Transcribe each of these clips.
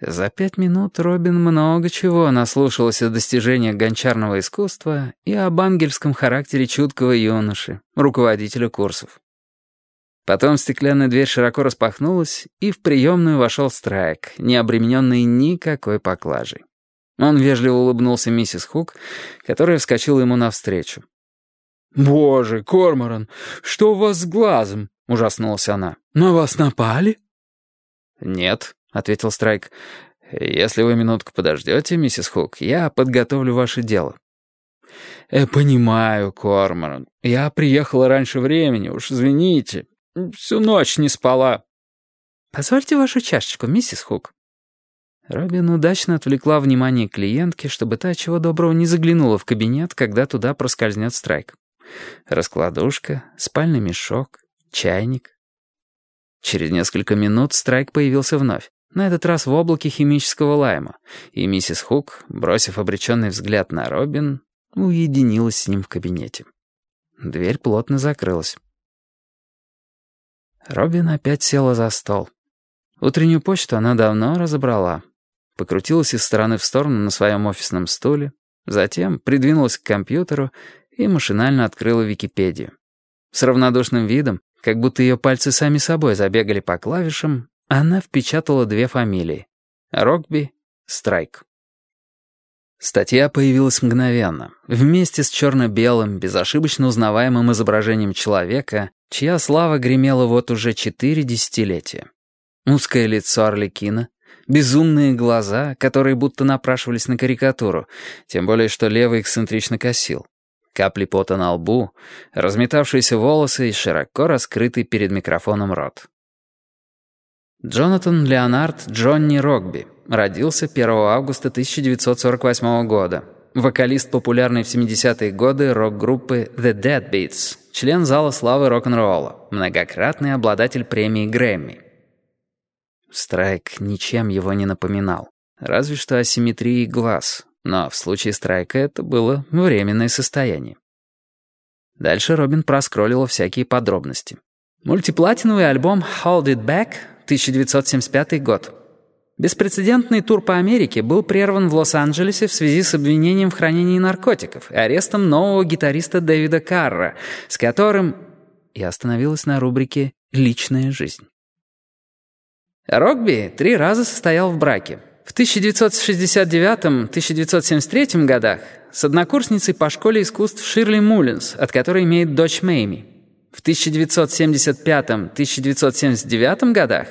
За пять минут Робин много чего наслушалась о достижениях гончарного искусства и об ангельском характере чуткого юноши, руководителя курсов. Потом стеклянная дверь широко распахнулась, и в приемную вошел Страйк, не обремененный никакой поклажей. Он вежливо улыбнулся миссис Хук, которая вскочила ему навстречу. «Боже, Корморан, что у вас с глазом?» — ужаснулась она. «На вас напали?» «Нет», — ответил Страйк. «Если вы минутку подождете, миссис Хук, я подготовлю ваше дело». «Э, понимаю, Корморан. Я приехала раньше времени, уж извините. Всю ночь не спала». «Позвольте вашу чашечку, миссис Хук». Робин удачно отвлекла внимание клиентки, чтобы та чего доброго не заглянула в кабинет, когда туда проскользнет Страйк. Раскладушка, спальный мешок, чайник. Через несколько минут Страйк появился вновь, на этот раз в облаке химического лайма, и миссис Хук, бросив обреченный взгляд на Робин, уединилась с ним в кабинете. Дверь плотно закрылась. Робин опять села за стол. Утреннюю почту она давно разобрала. Покрутилась из стороны в сторону на своем офисном стуле, затем придвинулась к компьютеру и машинально открыла Википедию. С равнодушным видом, как будто ее пальцы сами собой забегали по клавишам, она впечатала две фамилии — Рокби, Страйк. Статья появилась мгновенно, вместе с черно-белым, безошибочно узнаваемым изображением человека, чья слава гремела вот уже четыре десятилетия. Узкое лицо Орликина, безумные глаза, которые будто напрашивались на карикатуру, тем более что левый эксцентрично косил капли пота на лбу, разметавшиеся волосы и широко раскрытый перед микрофоном рот. Джонатан Леонард Джонни Рогби родился 1 августа 1948 года. Вокалист популярной в 70-е годы рок-группы The Deadbeats, член зала славы рок-н-ролла, многократный обладатель премии Грэмми. Страйк ничем его не напоминал, разве что асимметрией глаз, но в случае страйка это было временное состояние. Дальше Робин проскроллила всякие подробности. Мультиплатиновый альбом «Hold It Back» 1975 год. Беспрецедентный тур по Америке был прерван в Лос-Анджелесе в связи с обвинением в хранении наркотиков и арестом нового гитариста Дэвида Карра, с которым... И остановилась на рубрике «Личная жизнь». Рогби три раза состоял в браке. В 1969-1973 годах с однокурсницей по школе искусств Ширли Муллинс, от которой имеет дочь Мэйми. В 1975-1979 годах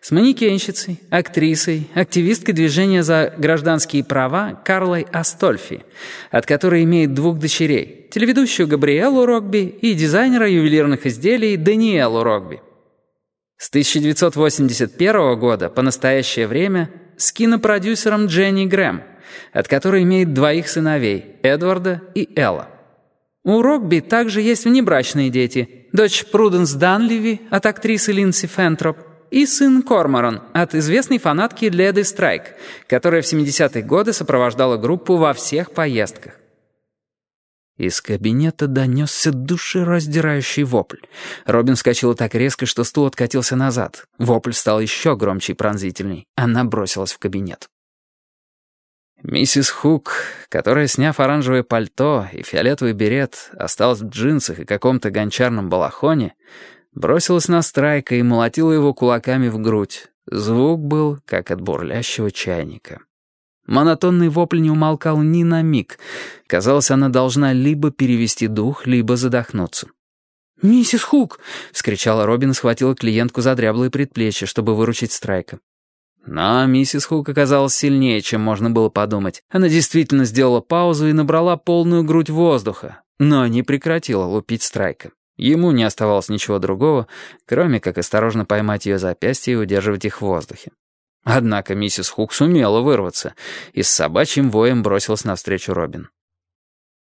с манекенщицей, актрисой, активисткой движения за гражданские права Карлой Астольфи, от которой имеет двух дочерей, телеведущую Габриэлу Рогби и дизайнера ювелирных изделий Даниэлу Рогби. С 1981 года по настоящее время с кинопродюсером Дженни Грэм, от которой имеет двоих сыновей, Эдварда и Элла. У Рокби также есть внебрачные дети, дочь Пруденс Данливи от актрисы Линдси Фентроп и сын Корморан от известной фанатки Леды Страйк, которая в 70-е годы сопровождала группу во всех поездках. Из кабинета донесся душераздирающий вопль. Робин вскочила так резко, что стул откатился назад. Вопль стал еще громче и пронзительней. Она бросилась в кабинет. Миссис Хук, которая, сняв оранжевое пальто и фиолетовый берет, осталась в джинсах и каком-то гончарном балахоне, бросилась на Страйка и молотила его кулаками в грудь. Звук был, как от бурлящего чайника. Монотонный вопль не умолкал ни на миг. Казалось, она должна либо перевести дух, либо задохнуться. «Миссис Хук!» — вскричала Робин и схватила клиентку за дряблые предплечья, чтобы выручить Страйка. Но миссис Хук оказалась сильнее, чем можно было подумать. Она действительно сделала паузу и набрала полную грудь воздуха, но не прекратила лупить Страйка. Ему не оставалось ничего другого, кроме как осторожно поймать ее запястья и удерживать их в воздухе. Однако миссис Хук сумела вырваться и с собачьим воем бросилась навстречу Робин.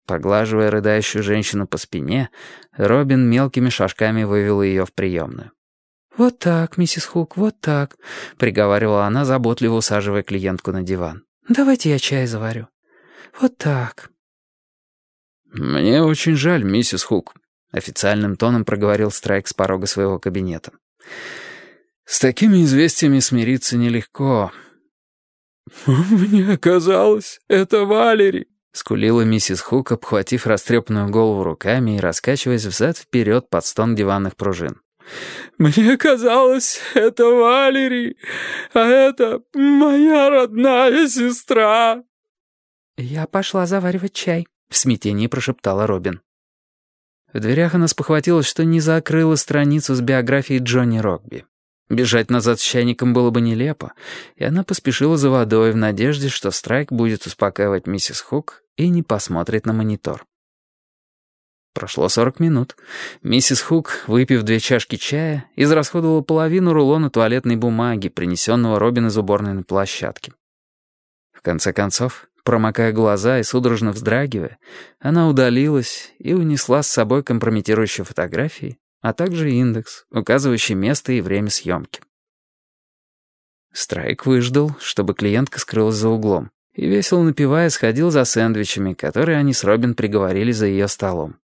Поглаживая рыдающую женщину по спине, Робин мелкими шажками вывела ее в приемную. «Вот так, миссис Хук, вот так», — приговаривала она, заботливо усаживая клиентку на диван. «Давайте я чай заварю. Вот так». «Мне очень жаль, миссис Хук», — официальным тоном проговорил Страйк с порога своего кабинета. «С такими известиями смириться нелегко. «Мне казалось, это Валери», — скулила миссис Хук, обхватив растрепанную голову руками и раскачиваясь взад-вперед под стон диванных пружин. «Мне казалось, это Валери, а это моя родная сестра». «Я пошла заваривать чай», — в смятении прошептала Робин. В дверях она спохватилась, что не закрыла страницу с биографией Джонни Рокби. Бежать назад с чайником было бы нелепо, и она поспешила за водой в надежде, что Страйк будет успокаивать миссис Хук и не посмотрит на монитор. Прошло сорок минут. Миссис Хук, выпив две чашки чая, израсходовала половину рулона туалетной бумаги, принесенного Робин из уборной на площадке. В конце концов, промокая глаза и судорожно вздрагивая, она удалилась и унесла с собой компрометирующие фотографии, а также индекс, указывающий место и время съемки. Страйк выждал, чтобы клиентка скрылась за углом, и весело напивая сходил за сэндвичами, которые они с Робин приговорили за ее столом.